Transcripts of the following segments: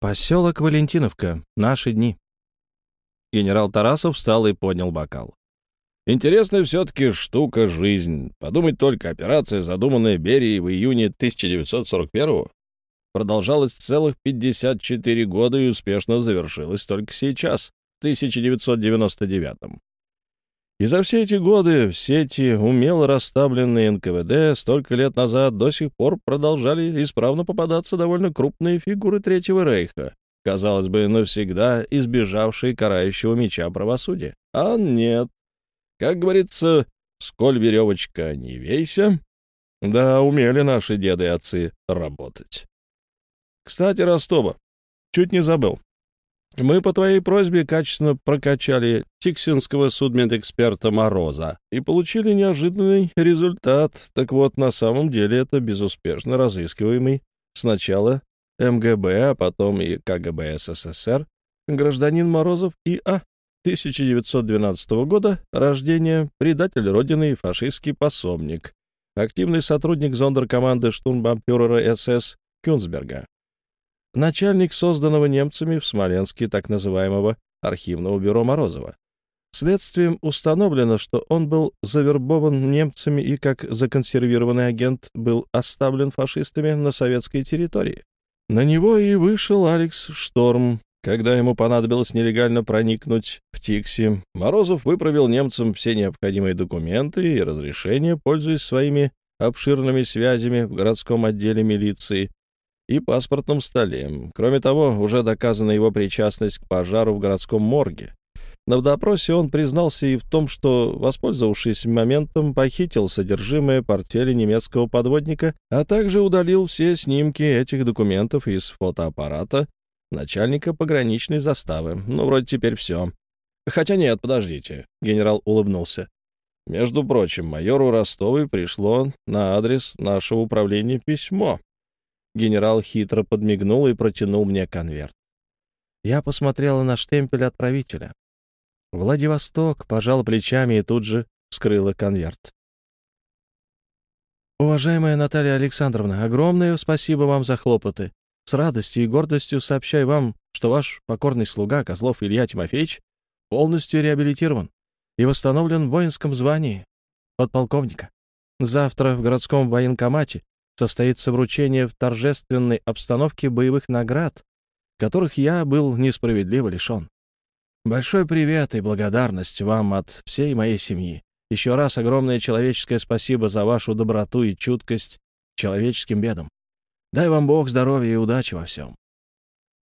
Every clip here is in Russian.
Поселок Валентиновка. Наши дни. Генерал Тарасов встал и поднял бокал. Интересная все-таки штука жизнь. Подумать только, операция, задуманная Берией в июне 1941-го, продолжалась целых 54 года и успешно завершилась только сейчас, в 1999-м. И за все эти годы все эти умело расставленные НКВД столько лет назад до сих пор продолжали исправно попадаться довольно крупные фигуры Третьего Рейха, казалось бы, навсегда избежавшие карающего меча правосудия. А нет. Как говорится, сколь веревочка не вейся. Да, умели наши деды и отцы работать. Кстати, Ростова, чуть не забыл. Мы по твоей просьбе качественно прокачали тиксинского судмедэксперта Мороза и получили неожиданный результат. Так вот, на самом деле это безуспешно разыскиваемый сначала МГБ, а потом и КГБ СССР гражданин Морозов И.А. 1912 года рождения, предатель Родины и фашистский пособник, активный сотрудник зондеркоманды штурмбамфюрера СС Кюнсберга, начальник созданного немцами в Смоленске так называемого архивного бюро Морозова. Следствием установлено, что он был завербован немцами и как законсервированный агент был оставлен фашистами на советской территории. На него и вышел Алекс Шторм. Когда ему понадобилось нелегально проникнуть в Тикси, Морозов выправил немцам все необходимые документы и разрешения, пользуясь своими обширными связями в городском отделе милиции, и паспортном столе. Кроме того, уже доказана его причастность к пожару в городском морге. На допросе он признался и в том, что, воспользовавшись моментом, похитил содержимое портфеля немецкого подводника, а также удалил все снимки этих документов из фотоаппарата начальника пограничной заставы. Ну, вроде теперь все. Хотя нет, подождите, генерал улыбнулся. Между прочим, майору Ростовой пришло на адрес нашего управления письмо. Генерал хитро подмигнул и протянул мне конверт. Я посмотрела на штемпель отправителя. Владивосток пожал плечами и тут же вскрыла конверт. Уважаемая Наталья Александровна, огромное спасибо вам за хлопоты. С радостью и гордостью сообщаю вам, что ваш покорный слуга Козлов Илья Тимофеевич полностью реабилитирован и восстановлен в воинском звании подполковника. Завтра в городском военкомате состоится вручение в торжественной обстановке боевых наград, которых я был несправедливо лишен. Большой привет и благодарность вам от всей моей семьи. Еще раз огромное человеческое спасибо за вашу доброту и чуткость человеческим бедам. Дай вам Бог здоровья и удачи во всем.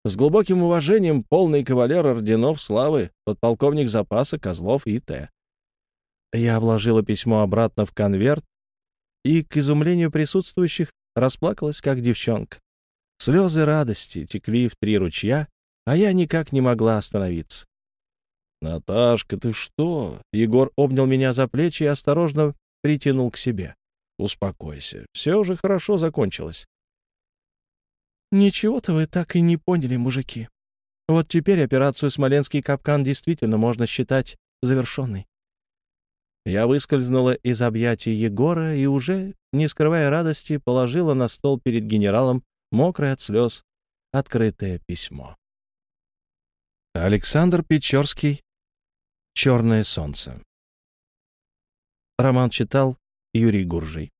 С глубоким уважением полный кавалер орденов славы, подполковник запаса Козлов И.Т. Я вложила письмо обратно в конверт и, к изумлению присутствующих, расплакалась, как девчонка. Слезы радости текли в три ручья, а я никак не могла остановиться. «Наташка, ты что?» Егор обнял меня за плечи и осторожно притянул к себе. «Успокойся, все уже хорошо закончилось». «Ничего-то вы так и не поняли, мужики. Вот теперь операцию «Смоленский капкан» действительно можно считать завершенной. Я выскользнула из объятий Егора и уже, не скрывая радости, положила на стол перед генералом мокрое от слез открытое письмо. Александр Печорский «Черное солнце». Роман читал Юрий Гуржий.